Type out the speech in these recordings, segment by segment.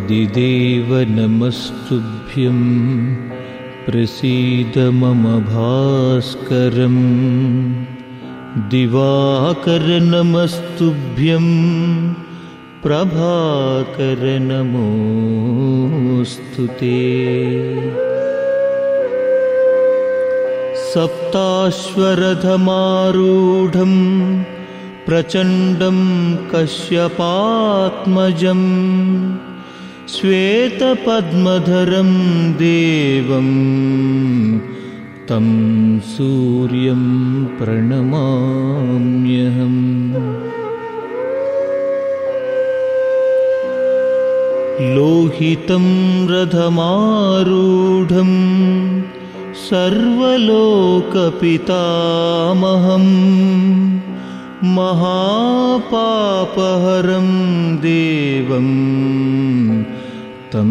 आदिदेव नमस्तुभ्यं प्रसीद मम भास्करम् दिवाकर नमस्तुभ्यं प्रभाकर नमोऽस्तु ते। सप्ताश्वरथमारूढं प्रचण्डं कश्यपात्मजम् श्वेतपद्मधरं देवं तं सूर्यं प्रणमाम्यहम्। लोहितं रथमारूढम् सर्वलोकपितामहम् महापापहरं देवं तं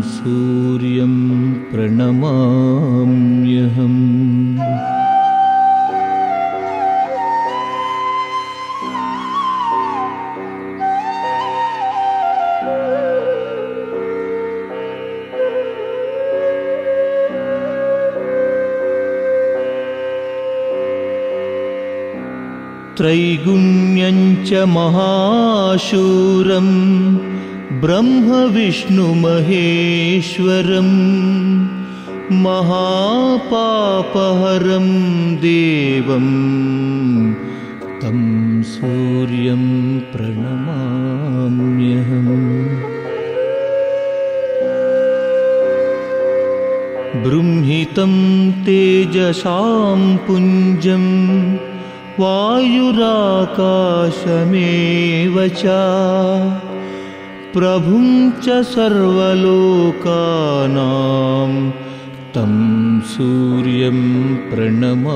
सूर्यं प्रणमाम्यहम्। त्रैगुण्यञ्च महाशूरं ब्रह्मविष्णुमहेश्वरम् महापापहरं देवं तं सूर्यं प्रणमाम्यहम्। बृंहितं तेजसां पुञ्जम् वायुराकाशमेव च प्रभुं च सर्वलोकानां तं सूर्यं प्रणमाम्यहम्।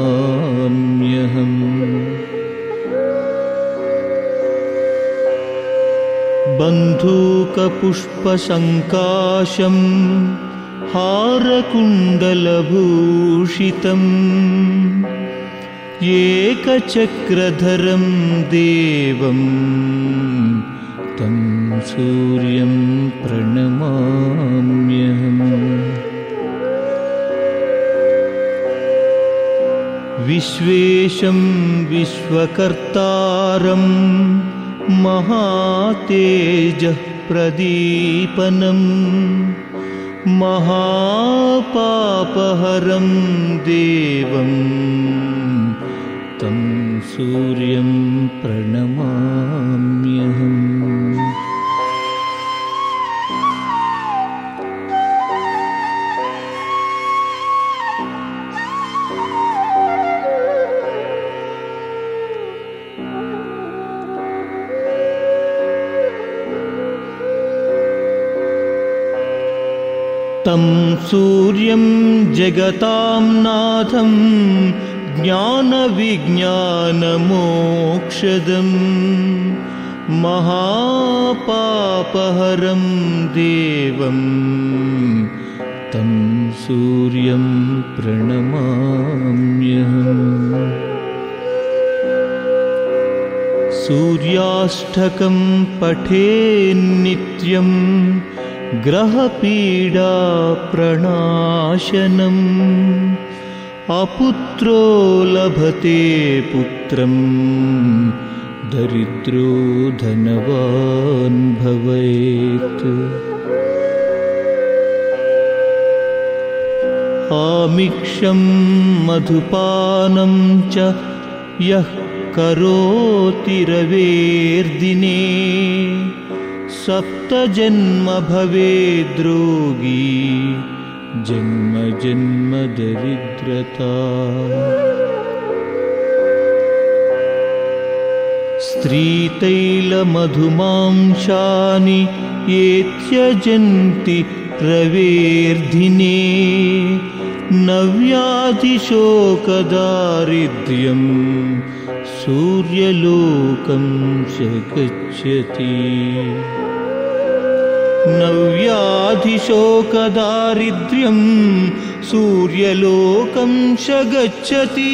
बन्धूकपुष्पसङ्काशं हारकुण्डलभूषितम् एकचक्रधरं देवं तं सूर्यं प्रणमाम्यहम्। विश्वेशं विश्वकर्तारं महातेजः प्रदीपनम् महापापहरं देवम् तं सूर्यं प्रणमाम्यहम् तं सूर्यं जगतां नाथम् ज्ञानविज्ञानमोक्षदम् महापापहरं देवं तं सूर्यं प्रणमाम्यहम् सूर्याष्टकं पठेन्नित्यं ग्रहपीडाप्रणाशनम् अपुत्रो लभते पुत्रं दरिद्रो धनवान् भवेत् आमिक्षं मधुपानं च यः करोति रवेर्दिने सप्तजन्म भवेद्रोगी जन्म जन्म दरिद्रता। स्त्रीतैलमधुमांशानि ये त्यजन्ति रवेर्धिने नव्याधिशोकदारिद्र्यं सूर्यलोकं च गच्छति नव्याधिशोकदारिद्र्यं सूर्यलोकं च गच्छति